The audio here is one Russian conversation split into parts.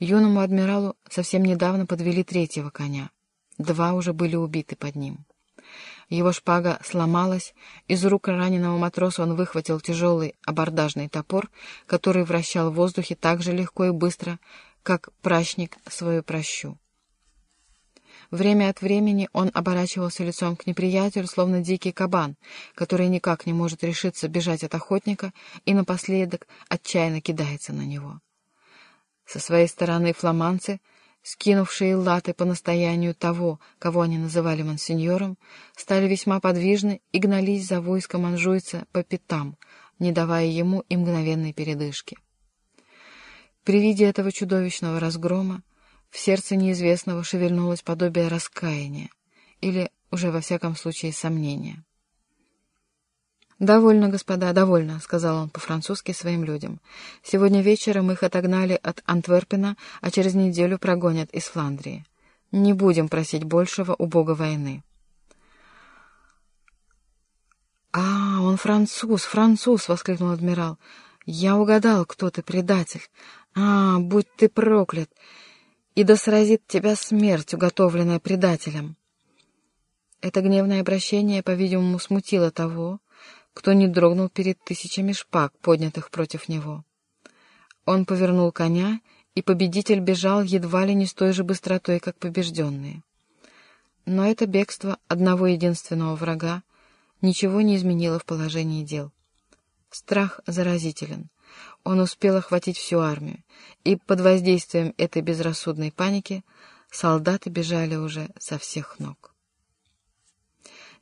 Юному адмиралу совсем недавно подвели третьего коня. Два уже были убиты под ним. Его шпага сломалась, из рук раненого матроса он выхватил тяжелый абордажный топор, который вращал в воздухе так же легко и быстро, как прачник свою прощу. Время от времени он оборачивался лицом к неприятелю, словно дикий кабан, который никак не может решиться бежать от охотника и напоследок отчаянно кидается на него. Со своей стороны фламанцы, скинувшие латы по настоянию того, кого они называли мансиньором, стали весьма подвижны и гнались за войском анжуйца по пятам, не давая ему и мгновенной передышки. При виде этого чудовищного разгрома в сердце неизвестного шевельнулось подобие раскаяния или, уже во всяком случае, сомнения. «Довольно, господа, довольно», — сказал он по-французски своим людям. «Сегодня вечером их отогнали от Антверпена, а через неделю прогонят из Фландрии. Не будем просить большего у бога войны». «А, он француз, француз!» — воскликнул адмирал. «Я угадал, кто ты, предатель. А, будь ты проклят! И да сразит тебя смерть, уготовленная предателем!» Это гневное обращение, по-видимому, смутило того, кто не дрогнул перед тысячами шпаг, поднятых против него. Он повернул коня, и победитель бежал едва ли не с той же быстротой, как побежденные. Но это бегство одного единственного врага ничего не изменило в положении дел. Страх заразителен. Он успел охватить всю армию, и под воздействием этой безрассудной паники солдаты бежали уже со всех ног.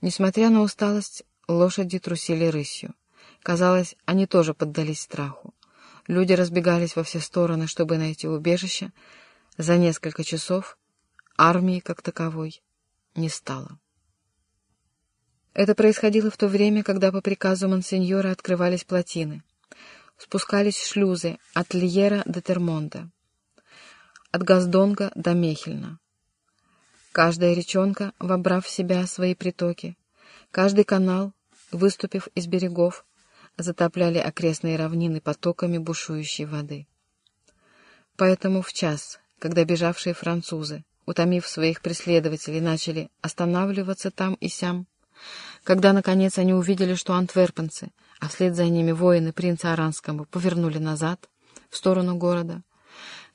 Несмотря на усталость, Лошади трусили рысью. Казалось, они тоже поддались страху. Люди разбегались во все стороны, чтобы найти убежище. За несколько часов армии, как таковой, не стало. Это происходило в то время, когда по приказу монсеньора открывались плотины. Спускались шлюзы от Льера до Термонта, от Газдонга до Мехельна. Каждая речонка, вобрав в себя свои притоки, каждый канал выступив из берегов, затопляли окрестные равнины потоками бушующей воды. Поэтому в час, когда бежавшие французы, утомив своих преследователей, начали останавливаться там и сям, когда, наконец, они увидели, что антверпенцы, а вслед за ними воины принца Аранского, повернули назад, в сторону города,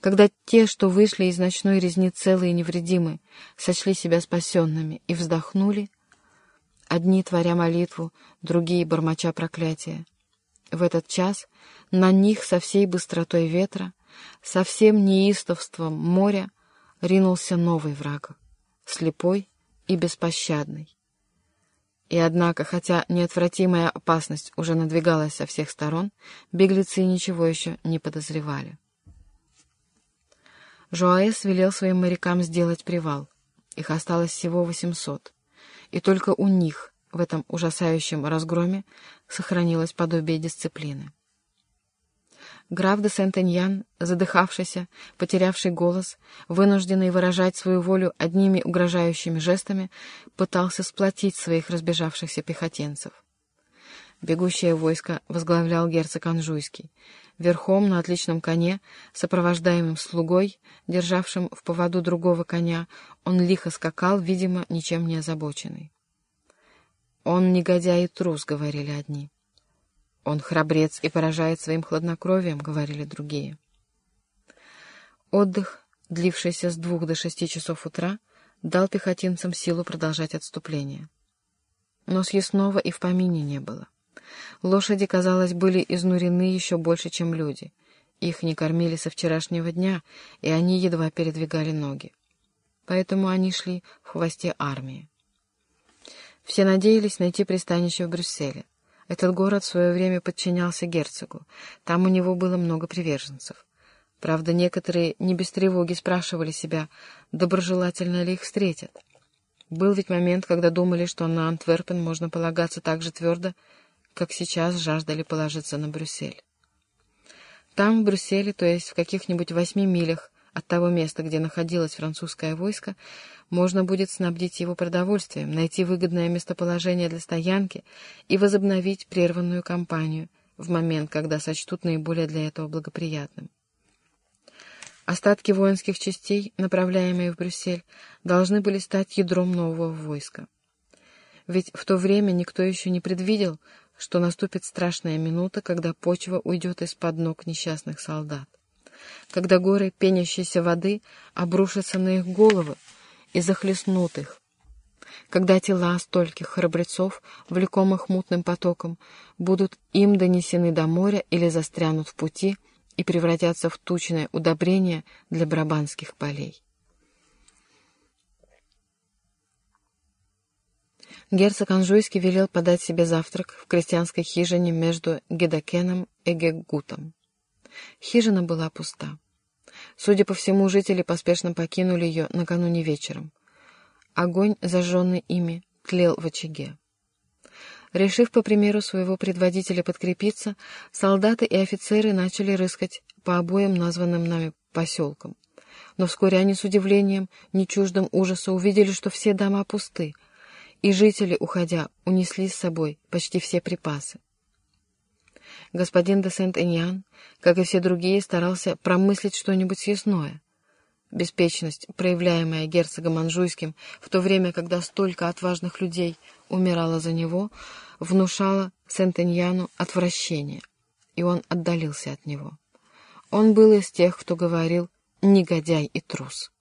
когда те, что вышли из ночной резни целые и невредимы, сочли себя спасенными и вздохнули, одни творя молитву, другие бормоча проклятия. В этот час на них со всей быстротой ветра, со всем неистовством моря ринулся новый враг, слепой и беспощадный. И однако, хотя неотвратимая опасность уже надвигалась со всех сторон, беглецы ничего еще не подозревали. Жуаэс велел своим морякам сделать привал. Их осталось всего восемьсот и только у них в этом ужасающем разгроме сохранилось подобие дисциплины. Граф де Сент-Эньян, задыхавшийся, потерявший голос, вынужденный выражать свою волю одними угрожающими жестами, пытался сплотить своих разбежавшихся пехотинцев. Бегущее войско возглавлял герцог Анжуйский, верхом на отличном коне, сопровождаемым слугой, державшим в поводу другого коня, он лихо скакал, видимо, ничем не озабоченный. «Он негодяй и трус», — говорили одни. «Он храбрец и поражает своим хладнокровием», — говорили другие. Отдых, длившийся с двух до шести часов утра, дал пехотинцам силу продолжать отступление. Но съестного и в помине не было. Лошади, казалось, были изнурены еще больше, чем люди. Их не кормили со вчерашнего дня, и они едва передвигали ноги. Поэтому они шли в хвосте армии. Все надеялись найти пристанище в Брюсселе. Этот город в свое время подчинялся герцогу. Там у него было много приверженцев. Правда, некоторые не без тревоги спрашивали себя, доброжелательно ли их встретят. Был ведь момент, когда думали, что на Антверпен можно полагаться так же твердо, как сейчас жаждали положиться на Брюссель. Там, в Брюсселе, то есть в каких-нибудь восьми милях от того места, где находилось французское войско, можно будет снабдить его продовольствием, найти выгодное местоположение для стоянки и возобновить прерванную кампанию в момент, когда сочтут наиболее для этого благоприятным. Остатки воинских частей, направляемые в Брюссель, должны были стать ядром нового войска. Ведь в то время никто еще не предвидел, что наступит страшная минута, когда почва уйдет из-под ног несчастных солдат, когда горы пенящейся воды обрушатся на их головы и захлестнут их, когда тела стольких храбрецов, влекомых мутным потоком, будут им донесены до моря или застрянут в пути и превратятся в тучное удобрение для брабанских полей. Герцог Анжуйский велел подать себе завтрак в крестьянской хижине между Гедокеном и Геггутом. Хижина была пуста. Судя по всему, жители поспешно покинули ее накануне вечером. Огонь, зажженный ими, тлел в очаге. Решив, по примеру своего предводителя, подкрепиться, солдаты и офицеры начали рыскать по обоим названным нами поселкам. Но вскоре они с удивлением, не чуждым ужаса, увидели, что все дома пусты, и жители, уходя, унесли с собой почти все припасы. Господин де Сент-Эньян, как и все другие, старался промыслить что-нибудь съестное. Беспечность, проявляемая герцогом Анжуйским в то время, когда столько отважных людей умирало за него, внушала Сент-Эньяну отвращение, и он отдалился от него. Он был из тех, кто говорил «негодяй и трус».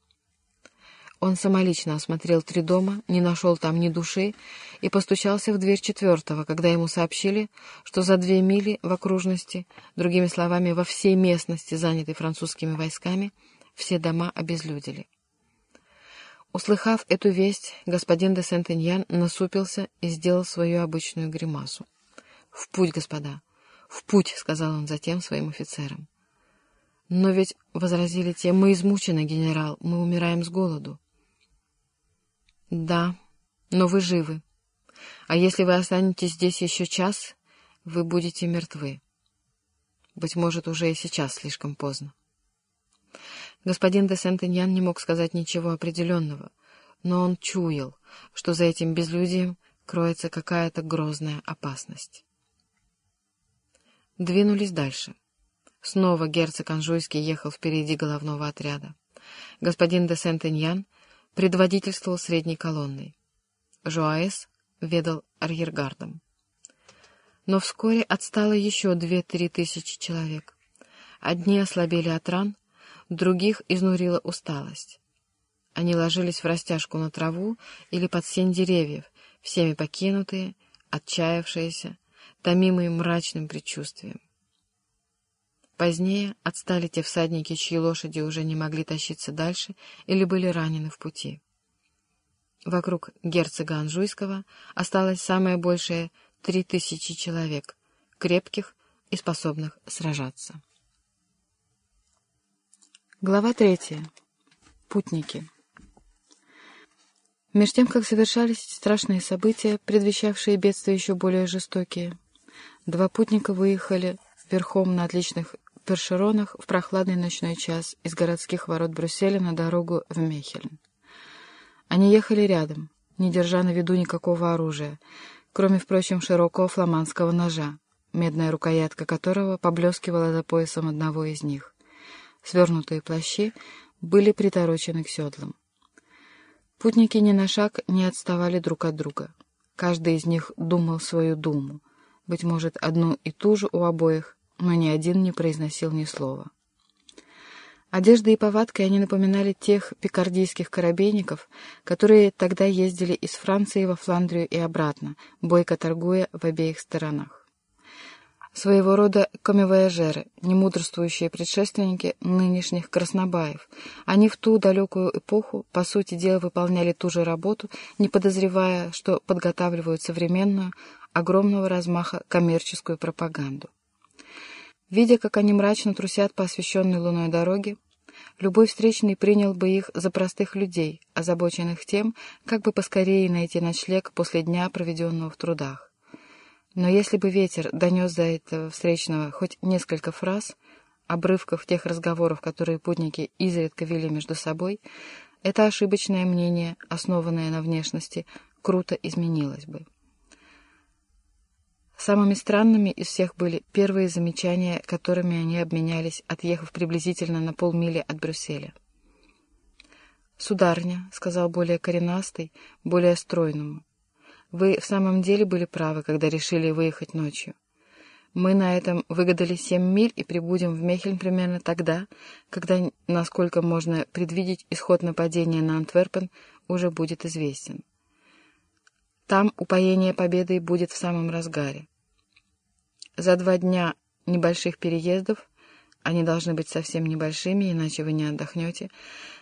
Он самолично осмотрел три дома, не нашел там ни души и постучался в дверь четвертого, когда ему сообщили, что за две мили в окружности, другими словами, во всей местности, занятой французскими войсками, все дома обезлюдили. Услыхав эту весть, господин де Сент-Эньян насупился и сделал свою обычную гримасу. «В путь, господа! В путь!» — сказал он затем своим офицерам. «Но ведь, — возразили те, — мы измучены, генерал, мы умираем с голоду». Да, но вы живы. А если вы останетесь здесь еще час, вы будете мертвы. Быть может, уже и сейчас слишком поздно. Господин де Сентеньян не мог сказать ничего определенного, но он чуял, что за этим безлюдием кроется какая-то грозная опасность. Двинулись дальше. Снова герцог Анжуйский ехал впереди головного отряда. Господин де Сентеньян предводительствовал средней колонной. Жуаэс ведал арьергардом. Но вскоре отстало еще две-три тысячи человек. Одни ослабели от ран, других изнурила усталость. Они ложились в растяжку на траву или под сень деревьев, всеми покинутые, отчаявшиеся, томимые мрачным предчувствием. Позднее отстали те всадники, чьи лошади уже не могли тащиться дальше или были ранены в пути. Вокруг герцога Анжуйского осталось самое большее три тысячи человек, крепких и способных сражаться. Глава третья. Путники. Меж тем, как совершались страшные события, предвещавшие бедствия еще более жестокие, два путника выехали верхом на отличных першеронах в прохладный ночной час из городских ворот Брюсселя на дорогу в Мехельн. Они ехали рядом, не держа на виду никакого оружия, кроме, впрочем, широкого фламандского ножа, медная рукоятка которого поблескивала за поясом одного из них. Свернутые плащи были приторочены к седлам. Путники ни на шаг не отставали друг от друга. Каждый из них думал свою думу, быть может, одну и ту же у обоих, но ни один не произносил ни слова. Одеждой и повадкой они напоминали тех пикардийских корабейников, которые тогда ездили из Франции во Фландрию и обратно, бойко торгуя в обеих сторонах. Своего рода комивояжеры, немудрствующие предшественники нынешних краснобаев. Они в ту далекую эпоху, по сути дела, выполняли ту же работу, не подозревая, что подготавливают современную, огромного размаха коммерческую пропаганду. Видя, как они мрачно трусят по освещенной луной дороге, любой встречный принял бы их за простых людей, озабоченных тем, как бы поскорее найти ночлег после дня, проведенного в трудах. Но если бы ветер донес за этого встречного хоть несколько фраз, обрывков тех разговоров, которые путники изредка вели между собой, это ошибочное мнение, основанное на внешности, круто изменилось бы. Самыми странными из всех были первые замечания, которыми они обменялись, отъехав приблизительно на полмили от Брюсселя. «Сударыня», — сказал более коренастый, более стройному, — «вы в самом деле были правы, когда решили выехать ночью. Мы на этом выгадали семь миль и прибудем в Мехельн примерно тогда, когда, насколько можно предвидеть, исход нападения на Антверпен уже будет известен. Там упоение победой будет в самом разгаре. За два дня небольших переездов, они должны быть совсем небольшими, иначе вы не отдохнете,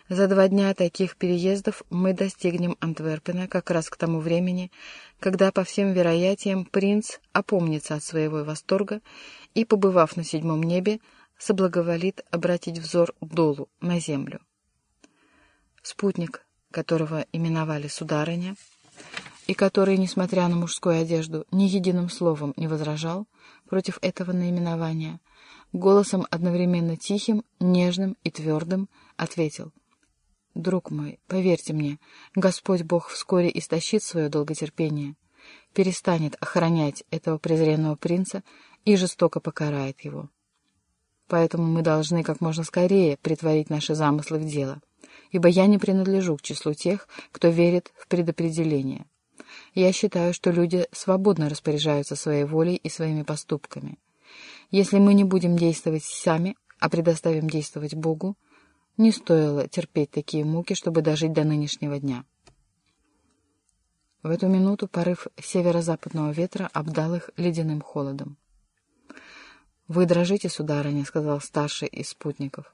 за два дня таких переездов мы достигнем Антверпена как раз к тому времени, когда, по всем вероятиям, принц опомнится от своего восторга и, побывав на седьмом небе, соблаговолит обратить взор долу, на землю. Спутник, которого именовали сударыня, и который, несмотря на мужскую одежду, ни единым словом не возражал против этого наименования, голосом одновременно тихим, нежным и твердым ответил «Друг мой, поверьте мне, Господь Бог вскоре истощит свое долготерпение, перестанет охранять этого презренного принца и жестоко покарает его. Поэтому мы должны как можно скорее притворить наши замыслы в дело, ибо я не принадлежу к числу тех, кто верит в предопределение. Я считаю, что люди свободно распоряжаются своей волей и своими поступками. Если мы не будем действовать сами, а предоставим действовать Богу, не стоило терпеть такие муки, чтобы дожить до нынешнего дня. В эту минуту порыв северо-западного ветра обдал их ледяным холодом. «Вы дрожите, сударыня», — сказал старший из спутников.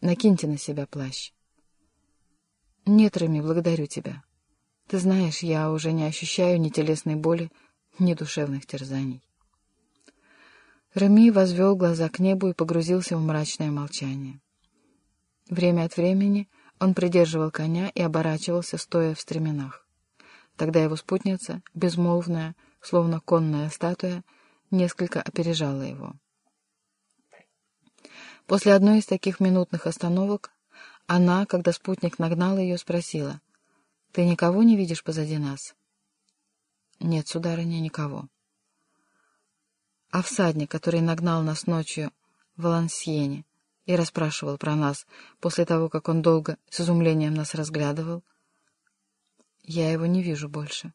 «Накиньте на себя плащ». «Нет, Реми, благодарю тебя. Ты знаешь, я уже не ощущаю ни телесной боли, ни душевных терзаний». Реми возвел глаза к небу и погрузился в мрачное молчание. Время от времени он придерживал коня и оборачивался, стоя в стременах. Тогда его спутница, безмолвная, словно конная статуя, несколько опережала его. После одной из таких минутных остановок она, когда спутник нагнал ее, спросила, «Ты никого не видишь позади нас?» «Нет, сударыня, никого». «А всадник, который нагнал нас ночью в Валансьене, и расспрашивал про нас после того, как он долго с изумлением нас разглядывал. Я его не вижу больше.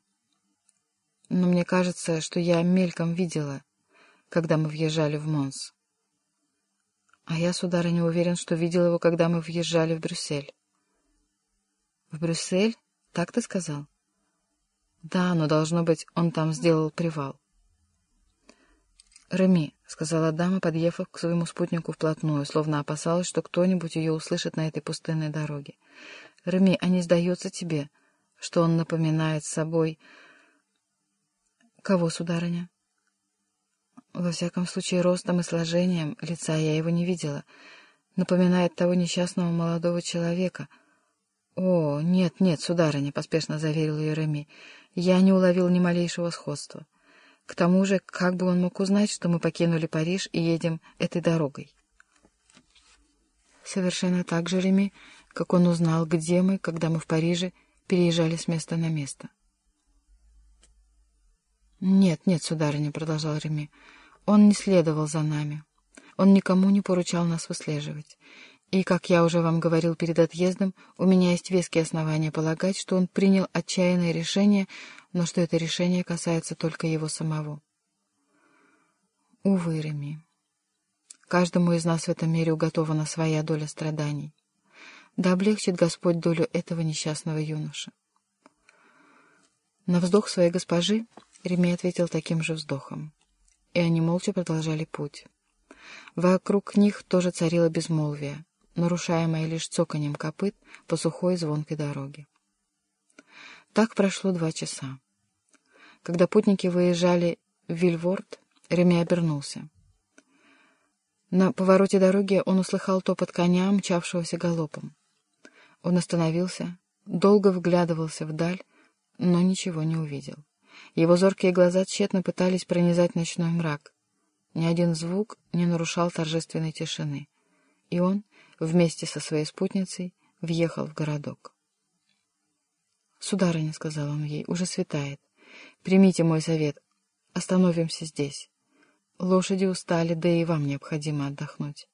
Но мне кажется, что я мельком видела, когда мы въезжали в Монс. А я, сударыня, уверен, что видел его, когда мы въезжали в Брюссель. В Брюссель? Так ты сказал? Да, но, должно быть, он там сделал привал. «Реми», — сказала дама, подъехав к своему спутнику вплотную, словно опасалась, что кто-нибудь ее услышит на этой пустынной дороге. «Реми, а не сдается тебе, что он напоминает собой...» «Кого, сударыня?» «Во всяком случае, ростом и сложением лица я его не видела. Напоминает того несчастного молодого человека». «О, нет, нет, сударыня», — поспешно заверил ее Реми, — «я не уловил ни малейшего сходства». К тому же, как бы он мог узнать, что мы покинули Париж и едем этой дорогой? Совершенно так же, Реми, как он узнал, где мы, когда мы в Париже переезжали с места на место. «Нет, нет, сударыня», — продолжал Реми, — «он не следовал за нами. Он никому не поручал нас выслеживать. И, как я уже вам говорил перед отъездом, у меня есть веские основания полагать, что он принял отчаянное решение, но что это решение касается только его самого. Увы, Реми. Каждому из нас в этом мире уготована своя доля страданий. Да облегчит Господь долю этого несчастного юноши. На вздох своей госпожи Реми ответил таким же вздохом, и они молча продолжали путь. Вокруг них тоже царило безмолвие, нарушаемое лишь цоканьем копыт по сухой звонкой дороге. Так прошло два часа. Когда путники выезжали в Вильворд, Реми обернулся. На повороте дороги он услыхал топот коня, мчавшегося галопом. Он остановился, долго вглядывался вдаль, но ничего не увидел. Его зоркие глаза тщетно пытались пронизать ночной мрак. Ни один звук не нарушал торжественной тишины, и он, вместе со своей спутницей, въехал в городок. «Сударыня», — сказал он ей, — «уже светает. Примите мой совет. остановимся здесь. Лошади устали, да и вам необходимо отдохнуть.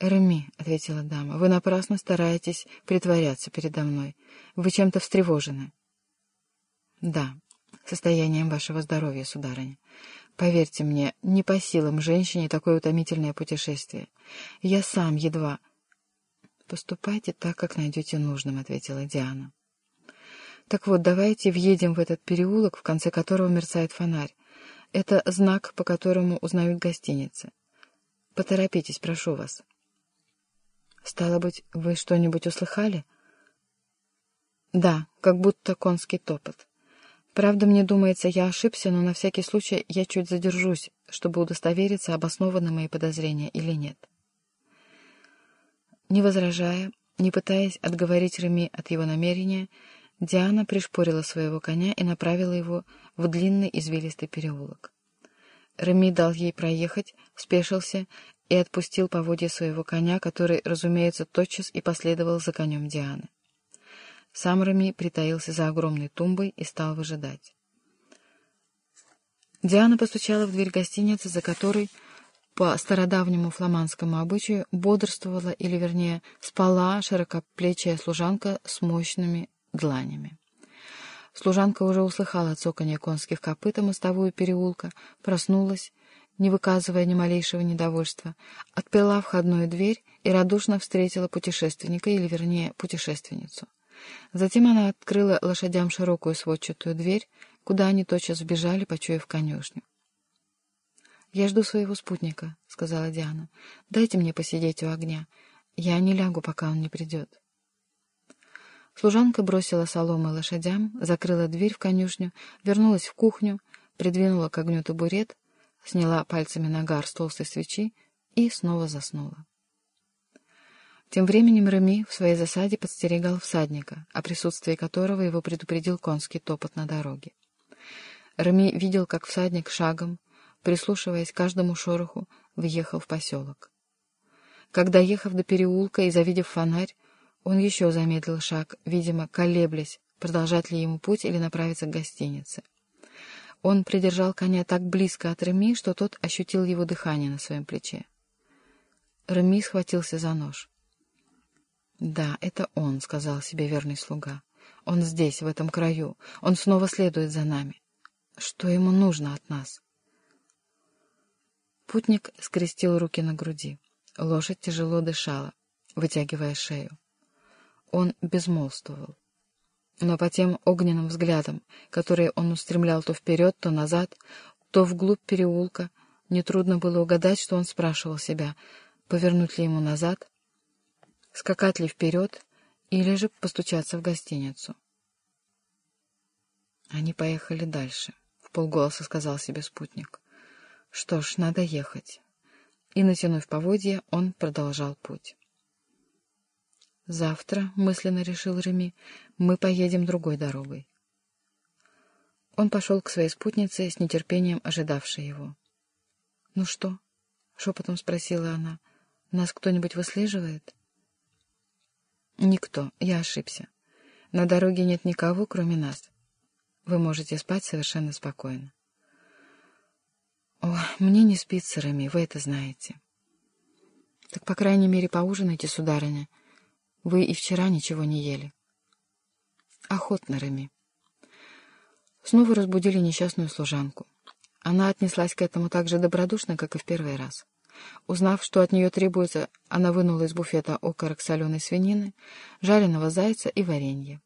«Реми», — ответила дама, — «вы напрасно стараетесь притворяться передо мной. Вы чем-то встревожены». «Да, состоянием вашего здоровья, сударыня. Поверьте мне, не по силам женщине такое утомительное путешествие. Я сам едва...» «Поступайте так, как найдете нужным», — ответила Диана. «Так вот, давайте въедем в этот переулок, в конце которого мерцает фонарь. Это знак, по которому узнают гостиницы. Поторопитесь, прошу вас». «Стало быть, вы что-нибудь услыхали?» «Да, как будто конский топот. Правда, мне думается, я ошибся, но на всякий случай я чуть задержусь, чтобы удостовериться, обоснованы мои подозрения или нет». Не возражая, не пытаясь отговорить Реми от его намерения, Диана пришпорила своего коня и направила его в длинный извилистый переулок. Реми дал ей проехать, спешился и отпустил поводья своего коня, который, разумеется, тотчас и последовал за конем Дианы. Сам Рами притаился за огромной тумбой и стал выжидать. Диана постучала в дверь гостиницы, за которой, по стародавнему фламандскому обычаю, бодрствовала, или, вернее, спала широкоплечая служанка с мощными дланями. Служанка уже услыхала цоканье конских копыт и мостовую переулка, проснулась, не выказывая ни малейшего недовольства, отперла входную дверь и радушно встретила путешественника, или, вернее, путешественницу. Затем она открыла лошадям широкую сводчатую дверь, куда они тотчас вбежали, почуяв конюшню. «Я жду своего спутника», — сказала Диана. «Дайте мне посидеть у огня. Я не лягу, пока он не придет». Служанка бросила соломы лошадям, закрыла дверь в конюшню, вернулась в кухню, придвинула к огню табурет, сняла пальцами нагар с толстой свечи и снова заснула. Тем временем Реми в своей засаде подстерегал всадника, о присутствии которого его предупредил конский топот на дороге. Реми видел, как всадник шагом, прислушиваясь к каждому шороху, въехал в поселок. Когда, ехав до переулка и завидев фонарь, он еще замедлил шаг, видимо, колеблясь, продолжать ли ему путь или направиться к гостинице. Он придержал коня так близко от Реми, что тот ощутил его дыхание на своем плече. Реми схватился за нож. «Да, это он», — сказал себе верный слуга. «Он здесь, в этом краю. Он снова следует за нами. Что ему нужно от нас?» Путник скрестил руки на груди. Лошадь тяжело дышала, вытягивая шею. Он безмолвствовал но по тем огненным взглядам, которые он устремлял то вперед, то назад, то вглубь переулка, нетрудно было угадать, что он спрашивал себя, повернуть ли ему назад, скакать ли вперед или же постучаться в гостиницу. Они поехали дальше, — в полголоса сказал себе спутник. Что ж, надо ехать. И, натянув поводья, он продолжал путь. «Завтра», — мысленно решил Реми, — «мы поедем другой дорогой». Он пошел к своей спутнице, с нетерпением ожидавшей его. «Ну что?» — шепотом спросила она. «Нас кто-нибудь выслеживает?» «Никто. Я ошибся. На дороге нет никого, кроме нас. Вы можете спать совершенно спокойно». «О, мне не спится, Рами, вы это знаете». «Так, по крайней мере, поужинайте, сударыня», вы и вчера ничего не ели. Охотно, Реми. Снова разбудили несчастную служанку. Она отнеслась к этому так же добродушно, как и в первый раз. Узнав, что от нее требуется, она вынула из буфета окорок соленой свинины, жареного зайца и варенье.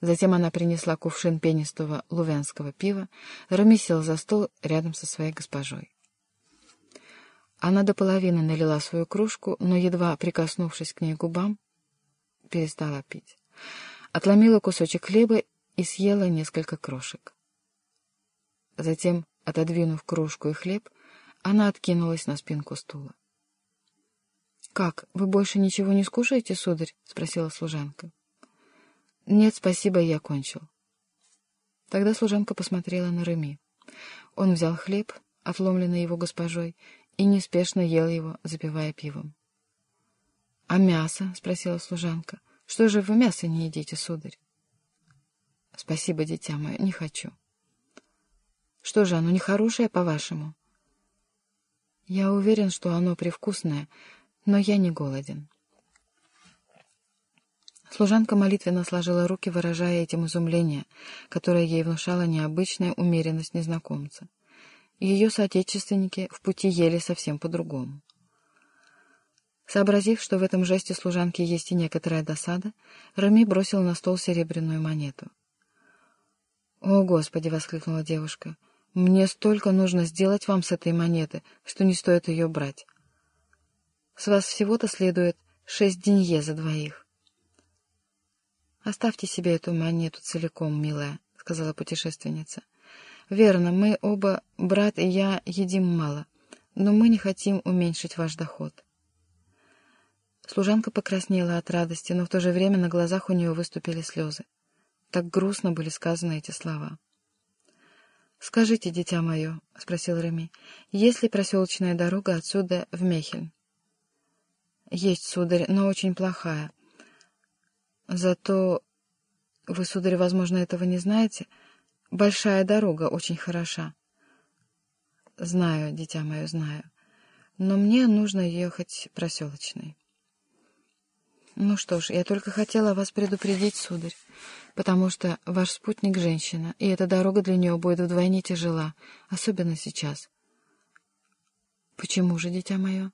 Затем она принесла кувшин пенистого лувенского пива, Рами за стол рядом со своей госпожой. Она до половины налила свою кружку, но, едва прикоснувшись к ней губам, перестала пить. Отломила кусочек хлеба и съела несколько крошек. Затем, отодвинув кружку и хлеб, она откинулась на спинку стула. — Как, вы больше ничего не скушаете, сударь? — спросила служанка. — Нет, спасибо, я кончил. Тогда служанка посмотрела на Реми. Он взял хлеб, отломленный его госпожой, и неспешно ел его, запивая пивом. — А мясо? — спросила служанка. — Что же вы мясо не едите, сударь? — Спасибо, дитя мое, не хочу. Что же, оно нехорошее, по-вашему? Я уверен, что оно привкусное, но я не голоден. Служанка молитвенно сложила руки, выражая этим изумление, которое ей внушала необычная умеренность незнакомца. Ее соотечественники в пути ели совсем по-другому. Сообразив, что в этом жесте служанки есть и некоторая досада, Рами бросил на стол серебряную монету. «О, Господи!» — воскликнула девушка. «Мне столько нужно сделать вам с этой монеты, что не стоит ее брать. С вас всего-то следует шесть денье за двоих». «Оставьте себе эту монету целиком, милая», — сказала путешественница. «Верно, мы оба, брат и я, едим мало, но мы не хотим уменьшить ваш доход». Служанка покраснела от радости, но в то же время на глазах у нее выступили слезы. Так грустно были сказаны эти слова. «Скажите, дитя мое», — спросил Реми, — «есть ли проселочная дорога отсюда в Мехель?» «Есть, сударь, но очень плохая. Зато, вы, сударь, возможно, этого не знаете, большая дорога очень хороша». «Знаю, дитя мое, знаю. Но мне нужно ехать проселочной». «Ну что ж, я только хотела вас предупредить, сударь, потому что ваш спутник — женщина, и эта дорога для нее будет вдвойне тяжела, особенно сейчас». «Почему же, дитя мое?»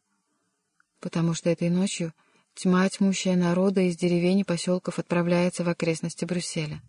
«Потому что этой ночью тьма, тьмущая народа из деревень и поселков отправляется в окрестности Брюсселя».